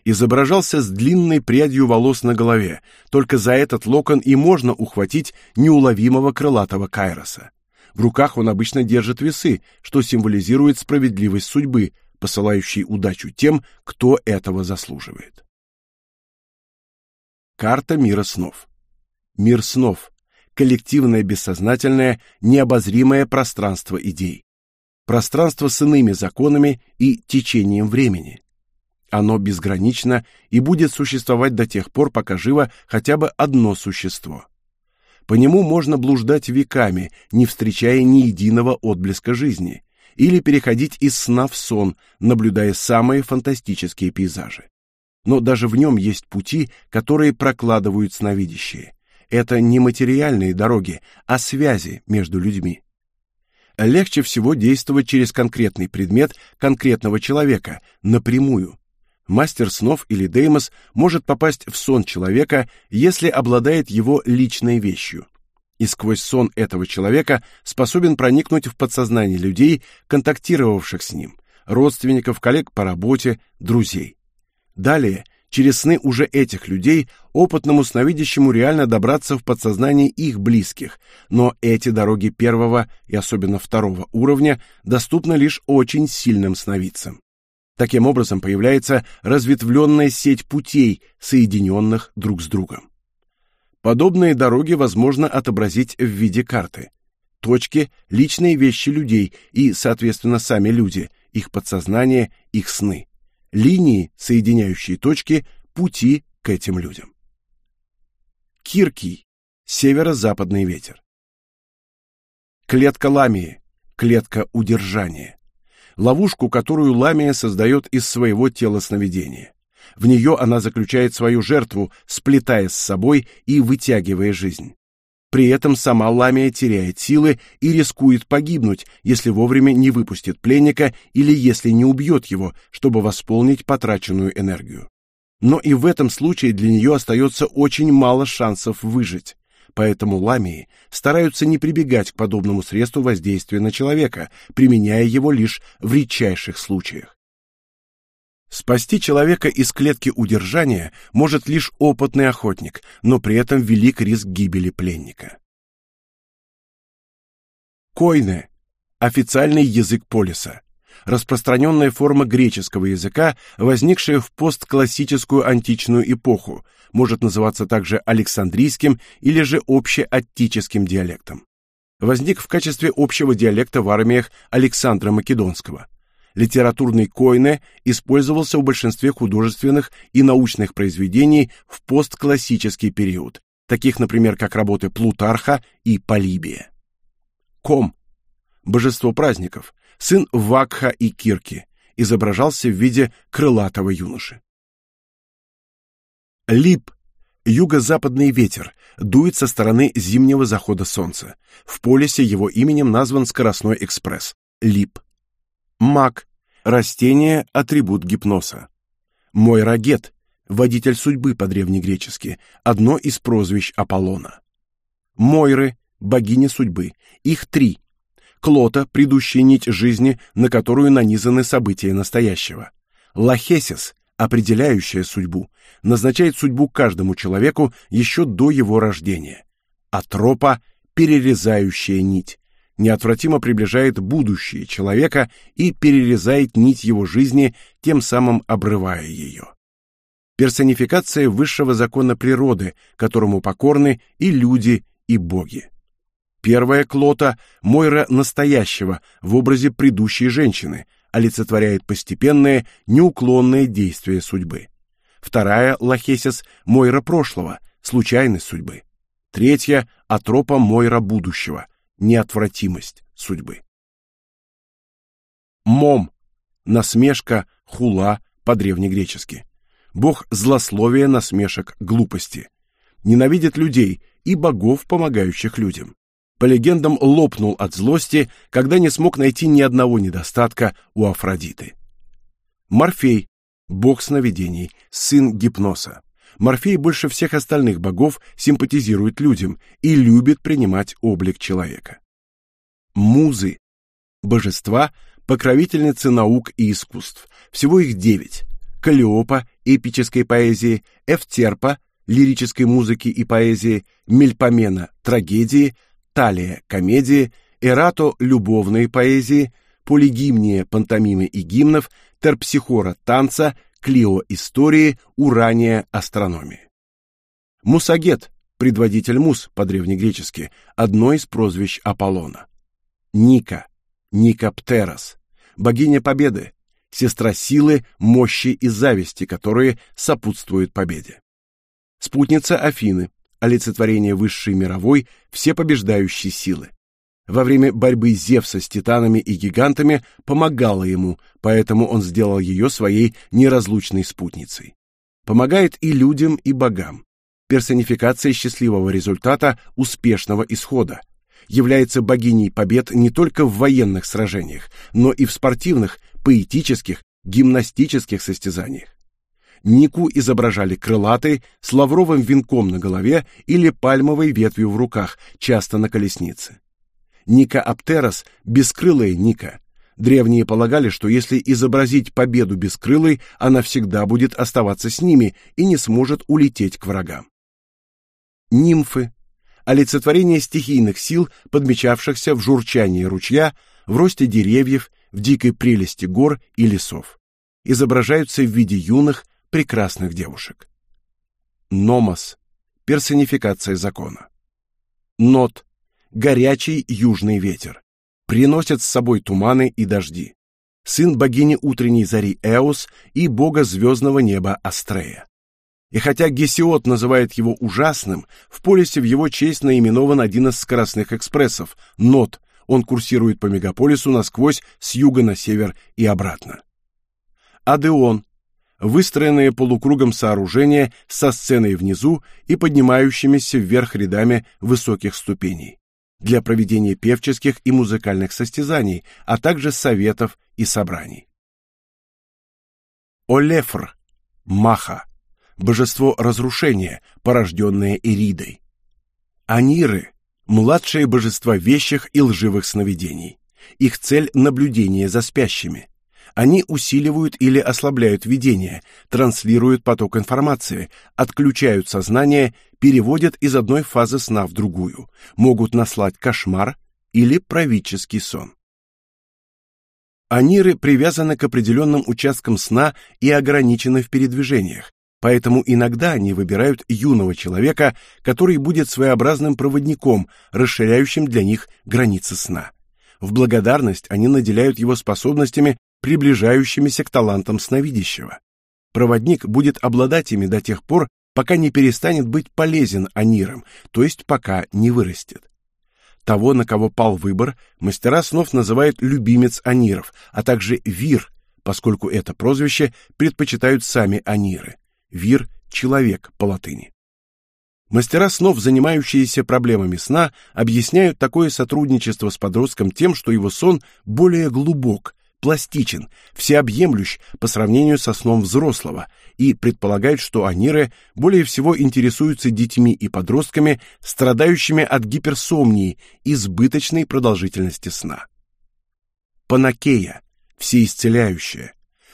Изображался с длинной прядью волос на голове, только за этот локон и можно ухватить неуловимого крылатого Кайроса. В руках он обычно держит весы, что символизирует справедливость судьбы, посылающий удачу тем, кто этого заслуживает. Карта мира снов. Мир снов коллективное бессознательное, необозримое пространство идей. Пространство с иными законами и течением времени. Оно безгранично и будет существовать до тех пор, пока живо хотя бы одно существо. По нему можно блуждать веками, не встречая ни единого отблеска жизни, или переходить из сна в сон, наблюдая самые фантастические пейзажи. Но даже в нем есть пути, которые прокладывают сновидящие. Это не материальные дороги, а связи между людьми. Легче всего действовать через конкретный предмет конкретного человека, напрямую. Мастер снов или деймос может попасть в сон человека, если обладает его личной вещью и сквозь сон этого человека способен проникнуть в подсознание людей, контактировавших с ним, родственников, коллег по работе, друзей. Далее, через сны уже этих людей, опытному сновидящему реально добраться в подсознание их близких, но эти дороги первого и особенно второго уровня доступны лишь очень сильным сновидцам. Таким образом появляется разветвленная сеть путей, соединенных друг с другом. Подобные дороги возможно отобразить в виде карты. Точки – личные вещи людей и, соответственно, сами люди, их подсознание, их сны. Линии, соединяющие точки – пути к этим людям. Киркий – северо-западный ветер. Клетка ламии, клетка удержания. Ловушку, которую ламия создает из своего тела сновидения. В нее она заключает свою жертву, сплетая с собой и вытягивая жизнь. При этом сама ламия теряет силы и рискует погибнуть, если вовремя не выпустит пленника или если не убьет его, чтобы восполнить потраченную энергию. Но и в этом случае для нее остается очень мало шансов выжить. Поэтому ламии стараются не прибегать к подобному средству воздействия на человека, применяя его лишь в редчайших случаях. Спасти человека из клетки удержания может лишь опытный охотник, но при этом велик риск гибели пленника. Койне официальный язык полиса, распространенная форма греческого языка, возникшая в постклассическую античную эпоху, может называться также Александрийским или же общеаттическим диалектом. Возник в качестве общего диалекта в армиях Александра Македонского литературный койне использовался в большинстве художественных и научных произведений в постклассический период, таких, например, как работы Плутарха и Полибия. Ком божество праздников, сын Вакха и Кирки, изображался в виде крылатого юноши. Лип юго-западный ветер дует со стороны зимнего захода солнца. В полисе его именем назван скоростной экспресс Лип. Маг – растение, атрибут гипноза. Мой рагет – водитель судьбы по-древнегречески, одно из прозвищ Аполлона. Мойры – богини судьбы, их три. Клота – предыдущая нить жизни, на которую нанизаны события настоящего. Лахесис – определяющая судьбу, назначает судьбу каждому человеку еще до его рождения. Атропа – перерезающая нить неотвратимо приближает будущее человека и перерезает нить его жизни, тем самым обрывая ее. Персонификация высшего закона природы, которому покорны и люди, и боги. Первая клота Мойра настоящего в образе предыдущей женщины, олицетворяет постепенное, неуклонное действие судьбы. Вторая Лахесис Мойра прошлого, случайность судьбы. Третья Атропа Мойра будущего, неотвратимость судьбы. Мом насмешка, хула по-древнегречески. Бог злословия, насмешек, глупости. Ненавидит людей и богов, помогающих людям. По легендам, лопнул от злости, когда не смог найти ни одного недостатка у Афродиты. Морфей, бог сновидений, сын гипноза. Морфей больше всех остальных богов симпатизирует людям и любит принимать облик человека. Музы – божества, покровительницы наук и искусств. Всего их девять. Калиопа – эпической поэзии, Эфтерпа – лирической музыки и поэзии, Мельпомена – трагедии, Талия – комедии, Эрато – любовной поэзии, Полигимния – пантомимы и гимнов, Терпсихора – танца, Клио истории, Урания астрономии. Мусагет, предводитель мус по-древнегречески, одно из прозвищ Аполлона. Ника, Никоптерос, богиня победы, сестра силы, мощи и зависти, которые сопутствуют победе. Спутница Афины, олицетворение высшей мировой, всепобеждающей силы во время борьбы Зевса с титанами и гигантами помогала ему, поэтому он сделал ее своей неразлучной спутницей. Помогает и людям, и богам. Персонификация счастливого результата, успешного исхода. Является богиней побед не только в военных сражениях, но и в спортивных, поэтических, гимнастических состязаниях. Нику изображали крылатой, с лавровым венком на голове или пальмовой ветвью в руках, часто на колеснице. Ника Аптерос – бескрылая Ника. Древние полагали, что если изобразить победу бескрылой, она всегда будет оставаться с ними и не сможет улететь к врагам. Нимфы – олицетворение стихийных сил, подмечавшихся в журчании ручья, в росте деревьев, в дикой прелести гор и лесов. Изображаются в виде юных, прекрасных девушек. Номос – персонификация закона. Нот горячий южный ветер. Приносят с собой туманы и дожди. Сын богини утренней зари Эос и бога звездного неба Астрея. И хотя Гесиод называет его ужасным, в полисе в его честь наименован один из скоростных экспрессов – НОТ. Он курсирует по мегаполису насквозь с юга на север и обратно. Адеон – выстроенное полукругом сооружение со сценой внизу и поднимающимися вверх рядами высоких ступеней для проведения певческих и музыкальных состязаний, а также советов и собраний. Олефр – Маха – божество разрушения, порожденное Иридой. Аниры – младшие божества вещих и лживых сновидений. Их цель – наблюдение за спящими. Они усиливают или ослабляют видение, транслируют поток информации, отключают сознание, переводят из одной фазы сна в другую, могут наслать кошмар или правительский сон. Аниры привязаны к определенным участкам сна и ограничены в передвижениях, Поэтому иногда они выбирают юного человека, который будет своеобразным проводником, расширяющим для них границы сна. В благодарность они наделяют его способностями, приближающимися к талантам сновидящего. Проводник будет обладать ими до тех пор, пока не перестанет быть полезен анирам, то есть пока не вырастет. Того, на кого пал выбор, мастера снов называют любимец аниров, а также вир, поскольку это прозвище предпочитают сами аниры. Вир – человек по латыни. Мастера снов, занимающиеся проблемами сна, объясняют такое сотрудничество с подростком тем, что его сон более глубок, пластичен, всеобъемлющ по сравнению со сном взрослого и предполагают, что аниры более всего интересуются детьми и подростками, страдающими от гиперсомнии, избыточной продолжительности сна. Панакея, всеисцеляющая,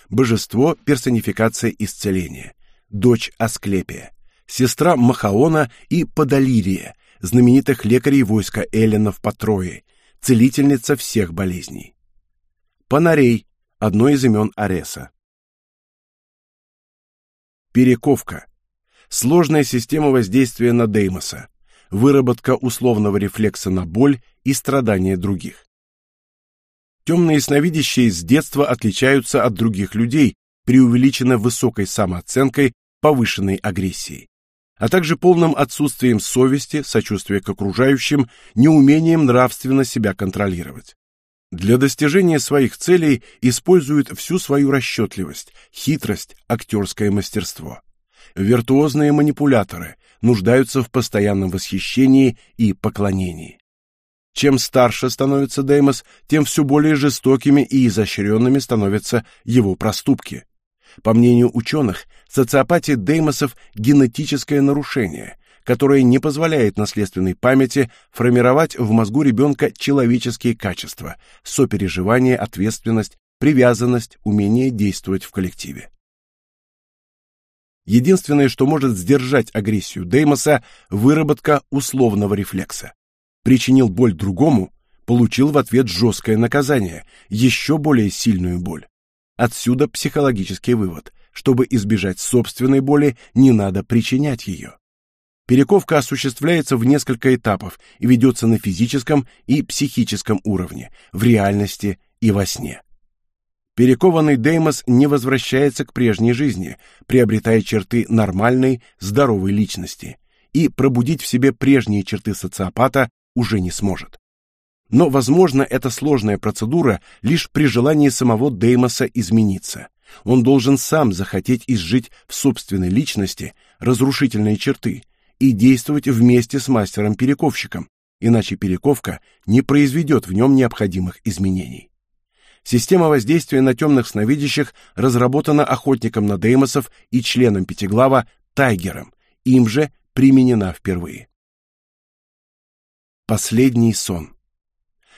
божество персонификация исцеления дочь Асклепия, сестра Махаона и Подалирия, знаменитых лекарей войска эллинов по Трое, целительница всех болезней. Панарей – одно из имен Ареса. Перековка – сложная система воздействия на Деймоса, выработка условного рефлекса на боль и страдания других. Темные сновидящие с детства отличаются от других людей, преувеличенно высокой самооценкой, повышенной агрессией, а также полным отсутствием совести, сочувствия к окружающим, неумением нравственно себя контролировать. Для достижения своих целей используют всю свою расчетливость, хитрость, актерское мастерство. Виртуозные манипуляторы нуждаются в постоянном восхищении и поклонении. Чем старше становится Деймос, тем все более жестокими и изощренными становятся его проступки. По мнению ученых, социопатия Деймосов – генетическое нарушение, которое не позволяет наследственной памяти формировать в мозгу ребенка человеческие качества – сопереживание, ответственность, привязанность, умение действовать в коллективе. Единственное, что может сдержать агрессию Деймоса – выработка условного рефлекса. Причинил боль другому, получил в ответ жесткое наказание, еще более сильную боль. Отсюда психологический вывод. Чтобы избежать собственной боли, не надо причинять ее. Перековка осуществляется в несколько этапов и ведется на физическом и психическом уровне, в реальности и во сне. Перекованный Деймос не возвращается к прежней жизни, приобретая черты нормальной, здоровой личности, и пробудить в себе прежние черты социопата уже не сможет. Но, возможно, эта сложная процедура лишь при желании самого Деймоса измениться. Он должен сам захотеть изжить в собственной личности разрушительные черты и действовать вместе с мастером-перековщиком, иначе перековка не произведет в нем необходимых изменений. Система воздействия на темных сновидящих разработана охотником на деймосов и членом Пятиглава Тайгером, им же применена впервые. Последний сон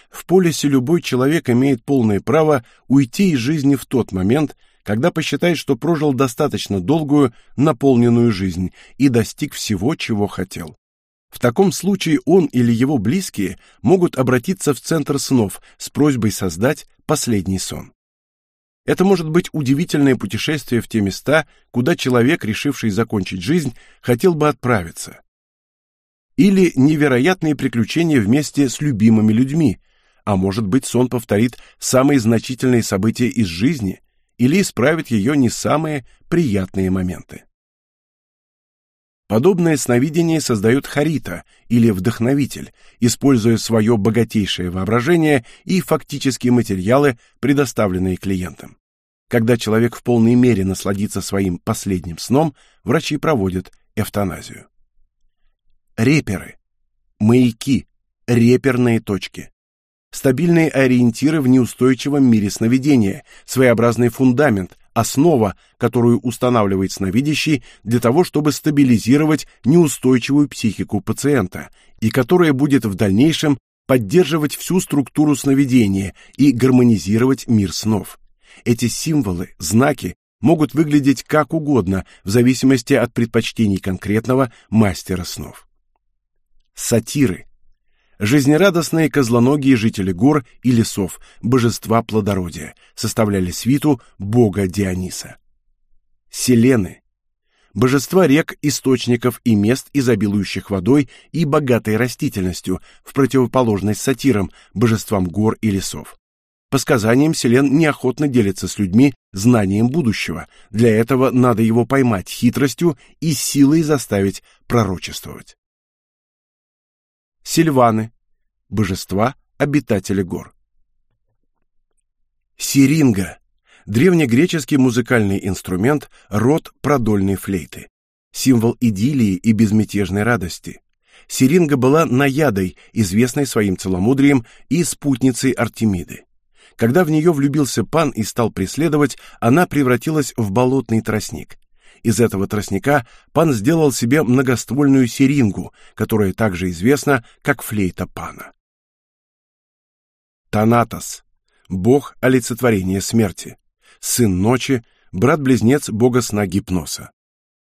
в полисе любой человек имеет полное право уйти из жизни в тот момент, когда посчитает, что прожил достаточно долгую, наполненную жизнь и достиг всего, чего хотел. В таком случае он или его близкие могут обратиться в центр снов с просьбой создать последний сон. Это может быть удивительное путешествие в те места, куда человек, решивший закончить жизнь, хотел бы отправиться. Или невероятные приключения вместе с любимыми людьми, а может быть, сон повторит самые значительные события из жизни или исправит ее не самые приятные моменты. Подобное сновидение создает Харита или вдохновитель, используя свое богатейшее воображение и фактические материалы, предоставленные клиентам. Когда человек в полной мере насладится своим последним сном, врачи проводят эвтаназию. Реперы. Маяки. Реперные точки. Стабильные ориентиры в неустойчивом мире сновидения, своеобразный фундамент, основа, которую устанавливает сновидящий для того, чтобы стабилизировать неустойчивую психику пациента, и которая будет в дальнейшем поддерживать всю структуру сновидения и гармонизировать мир снов. Эти символы, знаки могут выглядеть как угодно в зависимости от предпочтений конкретного мастера снов. Сатиры Жизнерадостные козлоногие жители гор и лесов, божества плодородия, составляли свиту бога Диониса. Селены божества рек, источников и мест, изобилующих водой и богатой растительностью, в противоположность сатирам, божествам гор и лесов. По сказаниям, Селен неохотно делится с людьми знанием будущего. Для этого надо его поймать хитростью и силой заставить пророчествовать. Сильваны, божества, обитатели гор. Сиринга древнегреческий музыкальный инструмент, род продольной флейты, символ идиллии и безмятежной радости. Сиринга была наядой, известной своим целомудрием и спутницей Артемиды. Когда в нее влюбился пан и стал преследовать, она превратилась в болотный тростник. Из этого тростника пан сделал себе многоствольную серингу, которая также известна как флейта пана. Танатос бог олицетворения смерти, сын ночи, брат-близнец бога сна Гипноса.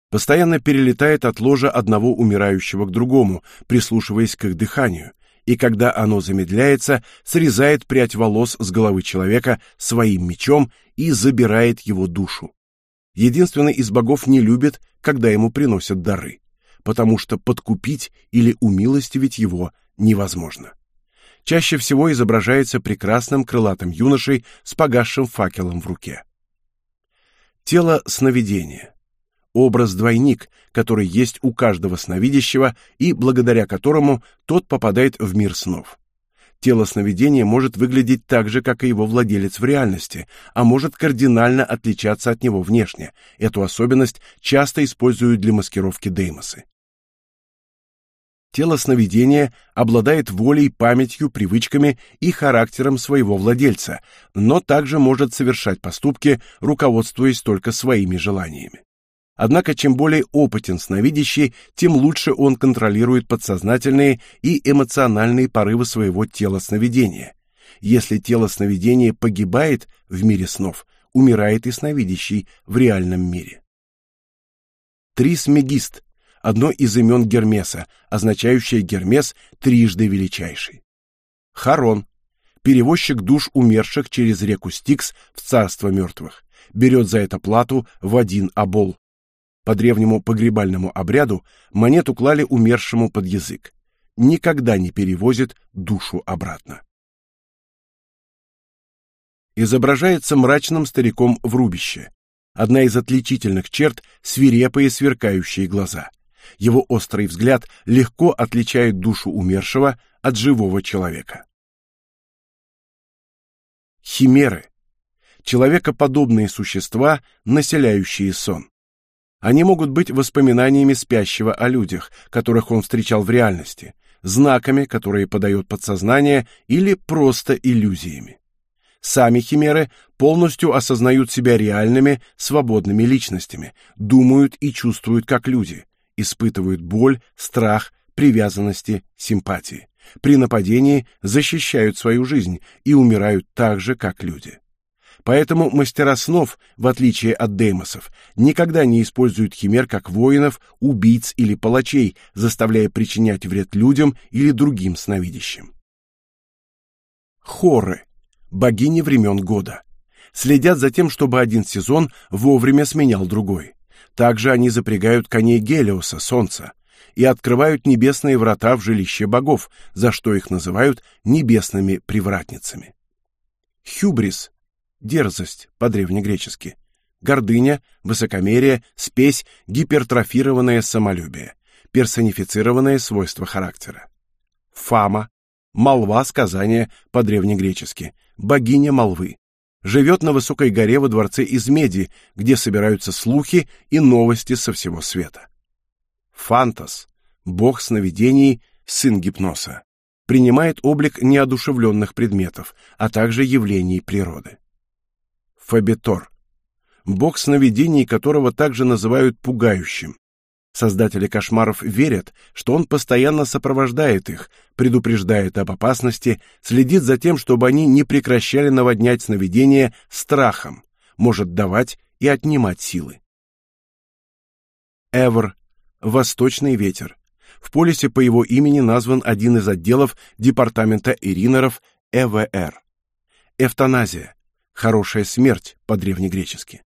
Постоянно перелетает от ложа одного умирающего к другому, прислушиваясь к их дыханию, и когда оно замедляется, срезает прядь волос с головы человека своим мечом и забирает его душу единственный из богов не любит, когда ему приносят дары, потому что подкупить или умилостивить его невозможно. Чаще всего изображается прекрасным крылатым юношей с погасшим факелом в руке. Тело сновидения. Образ-двойник, который есть у каждого сновидящего и благодаря которому тот попадает в мир снов. Тело сновидения может выглядеть так же, как и его владелец в реальности, а может кардинально отличаться от него внешне. Эту особенность часто используют для маскировки деймосы. Тело сновидения обладает волей, памятью, привычками и характером своего владельца, но также может совершать поступки, руководствуясь только своими желаниями. Однако чем более опытен сновидящий, тем лучше он контролирует подсознательные и эмоциональные порывы своего тела сновидения. Если тело сновидения погибает в мире снов, умирает и сновидящий в реальном мире. Трисмегист – одно из имен Гермеса, означающее Гермес трижды величайший. Харон – перевозчик душ умерших через реку Стикс в царство мертвых, берет за это плату в один обол. По древнему погребальному обряду монету клали умершему под язык. Никогда не перевозит душу обратно. Изображается мрачным стариком в рубище. Одна из отличительных черт свирепые сверкающие глаза. Его острый взгляд легко отличает душу умершего от живого человека. Химеры человекоподобные существа, населяющие сон. Они могут быть воспоминаниями спящего о людях, которых он встречал в реальности, знаками, которые подает подсознание, или просто иллюзиями. Сами химеры полностью осознают себя реальными, свободными личностями, думают и чувствуют как люди, испытывают боль, страх, привязанности, симпатии. При нападении защищают свою жизнь и умирают так же, как люди. Поэтому мастера снов, в отличие от деймосов, никогда не используют химер как воинов, убийц или палачей, заставляя причинять вред людям или другим сновидящим. Хоры богини времен года. Следят за тем, чтобы один сезон вовремя сменял другой. Также они запрягают коней Гелиоса, солнца, и открывают небесные врата в жилище богов, за что их называют небесными привратницами. Хюбрис дерзость по-древнегречески, гордыня, высокомерие, спесь, гипертрофированное самолюбие, персонифицированное свойство характера. Фама, молва сказания по-древнегречески, богиня молвы, живет на высокой горе во дворце из меди, где собираются слухи и новости со всего света. Фантас, бог сновидений, сын гипноза, принимает облик неодушевленных предметов, а также явлений природы. Фабитор, бог сновидений, которого также называют пугающим. Создатели кошмаров верят, что он постоянно сопровождает их, предупреждает об опасности, следит за тем, чтобы они не прекращали наводнять сновидения страхом, может давать и отнимать силы. Эвр Восточный ветер. В полисе по его имени назван один из отделов департамента Иринеров ЭВР. Эвтаназия. Хорошая смерть по-древнегречески.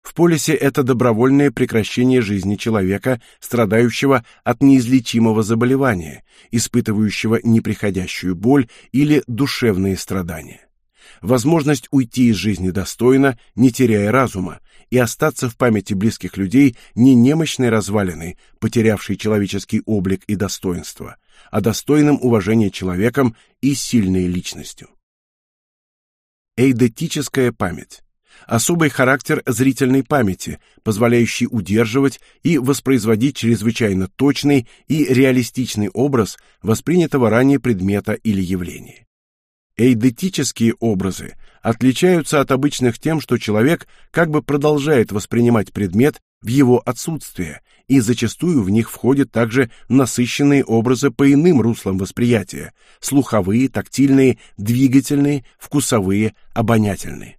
В полисе это добровольное прекращение жизни человека, страдающего от неизлечимого заболевания, испытывающего неприходящую боль или душевные страдания. Возможность уйти из жизни достойно, не теряя разума, и остаться в памяти близких людей не немощной развалиной, потерявшей человеческий облик и достоинство, а достойным уважения человеком и сильной личностью. Эйдетическая память особый характер зрительной памяти, позволяющий удерживать и воспроизводить чрезвычайно точный и реалистичный образ воспринятого ранее предмета или явления. Эйдетические образы отличаются от обычных тем, что человек как бы продолжает воспринимать предмет в его отсутствие, и зачастую в них входят также насыщенные образы по иным руслам восприятия: слуховые, тактильные, двигательные, вкусовые, обонятельные.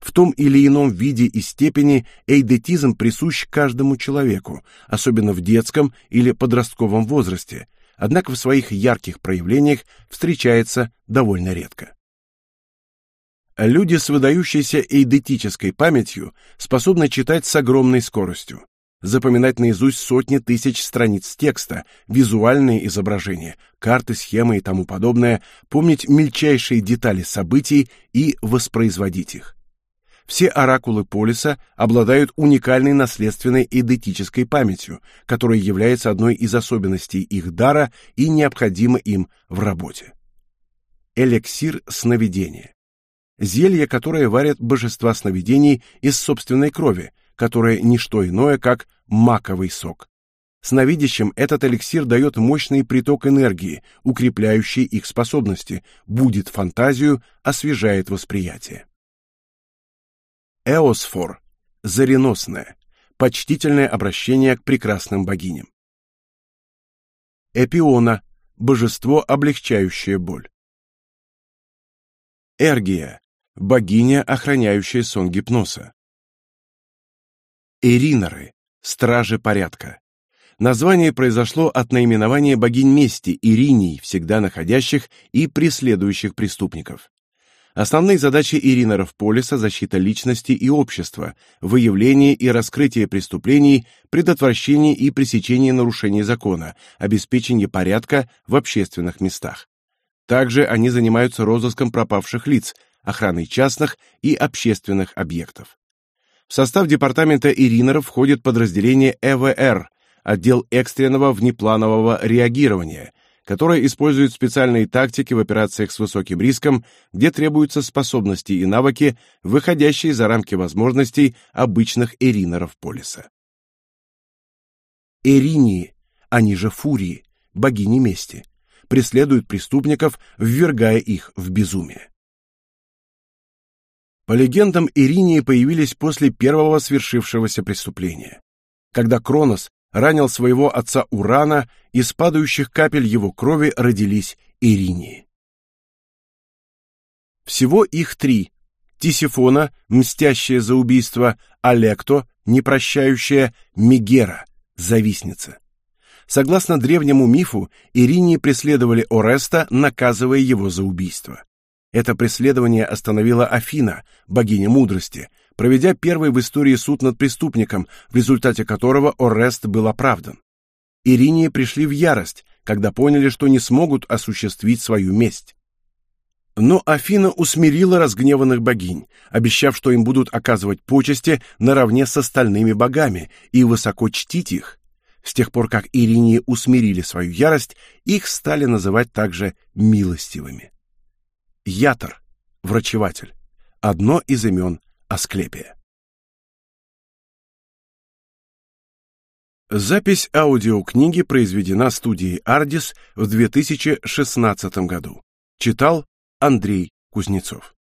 В том или ином виде и степени эйдетизм присущ каждому человеку, особенно в детском или подростковом возрасте, однако в своих ярких проявлениях встречается довольно редко. Люди с выдающейся эйдетической памятью способны читать с огромной скоростью, запоминать наизусть сотни тысяч страниц текста, визуальные изображения, карты, схемы и тому подобное, помнить мельчайшие детали событий и воспроизводить их. Все оракулы полиса обладают уникальной наследственной эдетической памятью, которая является одной из особенностей их дара и необходима им в работе. Эликсир сновидения. Зелье, которое варят божества сновидений из собственной крови, которое не что иное, как маковый сок. Сновидящим этот эликсир дает мощный приток энергии, укрепляющий их способности, будет фантазию, освежает восприятие. Эосфор – зареносное, почтительное обращение к прекрасным богиням. Эпиона – божество, облегчающее боль. Эргия – богиня, охраняющая сон гипноза. Эриноры – стражи порядка. Название произошло от наименования богинь мести Ириней, всегда находящих и преследующих преступников. Основные задачи Иринеров Полиса – защита личности и общества, выявление и раскрытие преступлений, предотвращение и пресечение нарушений закона, обеспечение порядка в общественных местах. Также они занимаются розыском пропавших лиц, охраной частных и общественных объектов. В состав департамента Иринеров входит подразделение ЭВР, отдел экстренного внепланового реагирования – которая использует специальные тактики в операциях с высоким риском, где требуются способности и навыки, выходящие за рамки возможностей обычных эринеров полиса. Эринии, они же фурии, богини мести, преследуют преступников, ввергая их в безумие. По легендам, Иринии появились после первого свершившегося преступления. Когда Кронос ранил своего отца Урана, из падающих капель его крови родились Иринии. Всего их три. Тисифона, мстящая за убийство, Алекто, непрощающая, Мегера, завистница. Согласно древнему мифу, Иринии преследовали Ореста, наказывая его за убийство. Это преследование остановила Афина, богиня мудрости, проведя первый в истории суд над преступником, в результате которого Орест был оправдан. Иринии пришли в ярость, когда поняли, что не смогут осуществить свою месть. Но Афина усмирила разгневанных богинь, обещав, что им будут оказывать почести наравне с остальными богами и высоко чтить их. С тех пор, как Иринии усмирили свою ярость, их стали называть также милостивыми. Ятор, врачеватель, одно из имен Асклепия. Запись аудиокниги произведена студией Ardis в 2016 году. Читал Андрей Кузнецов.